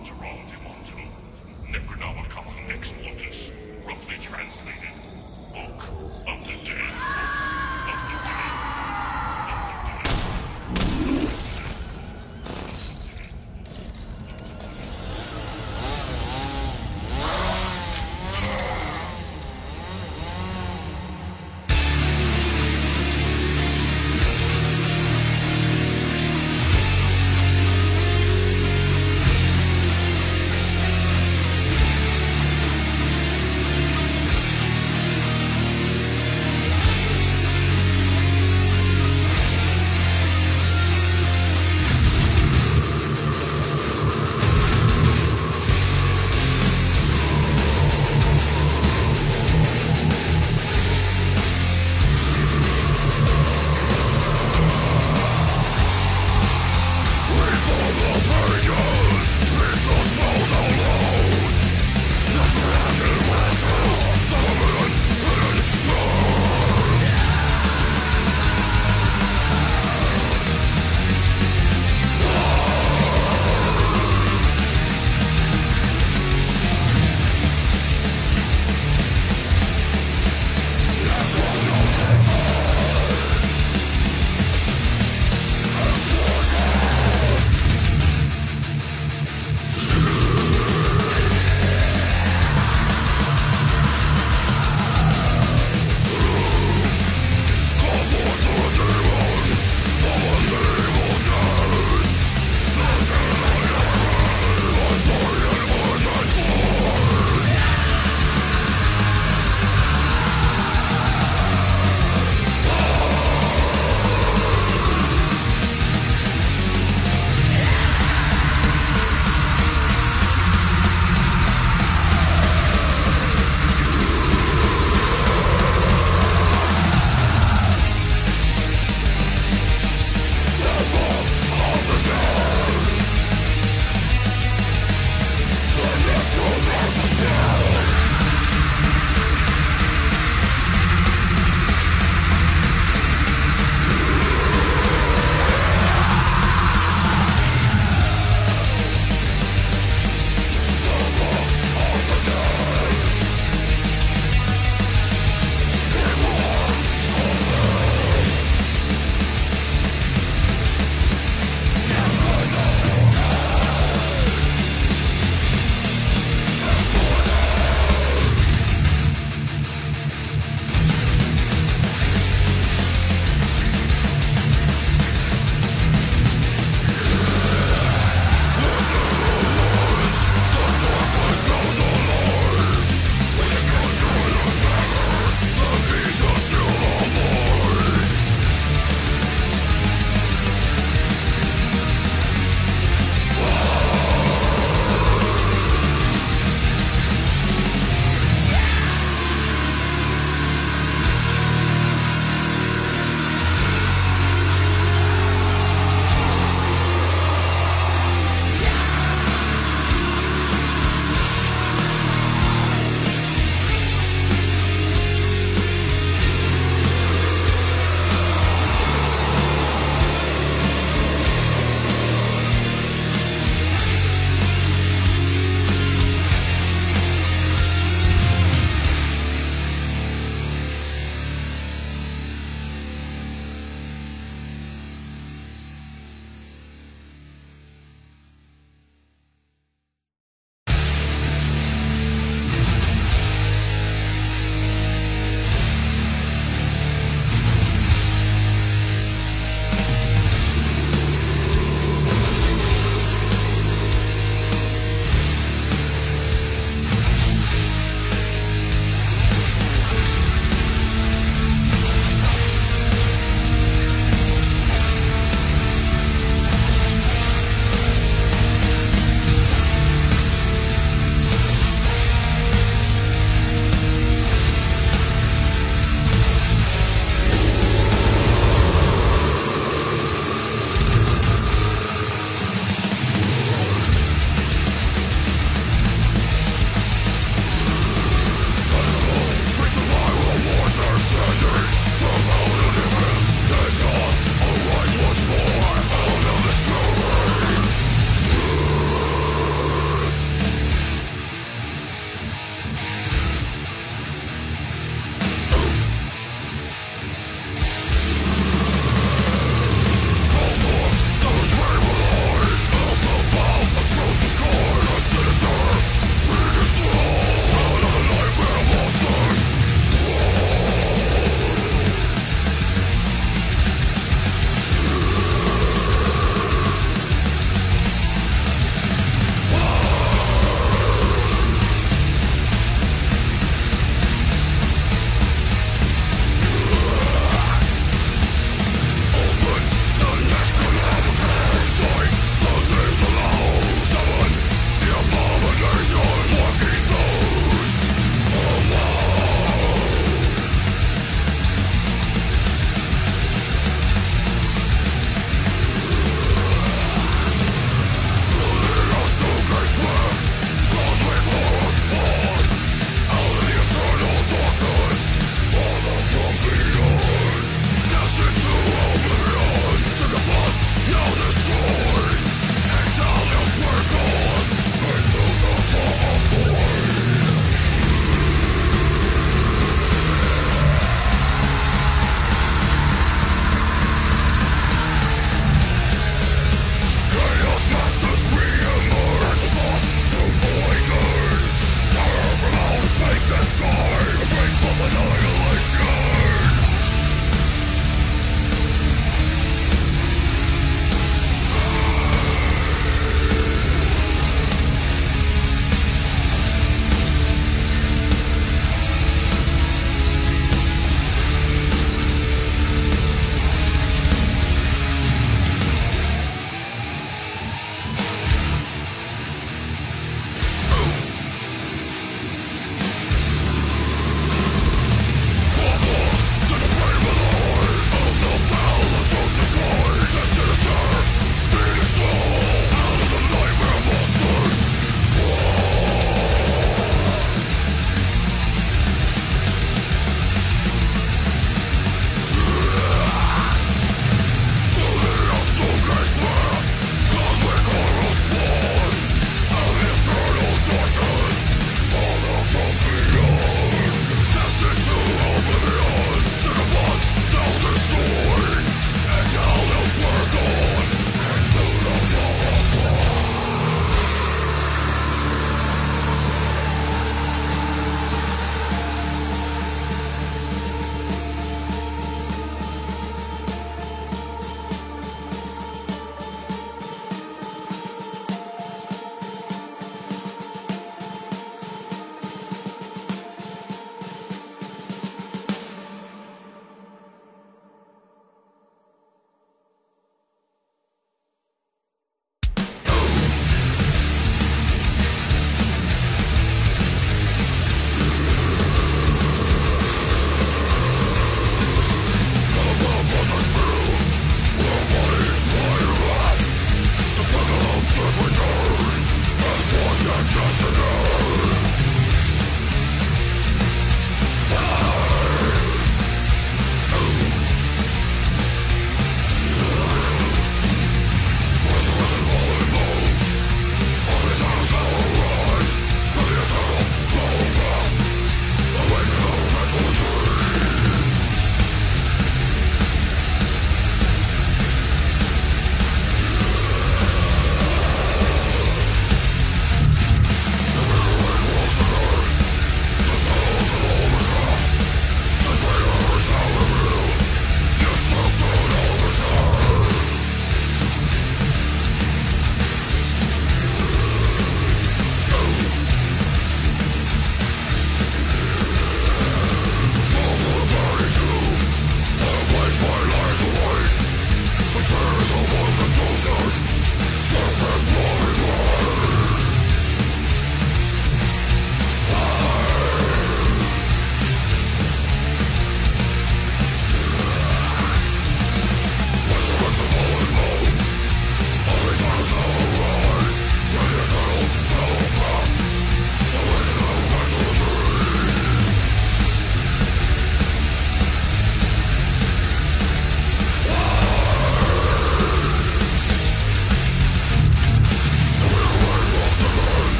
Thantaral Demonto, Necronomicon Ex Mortis, roughly translated, Book of the Dead. Of the Dead. Of the Dead.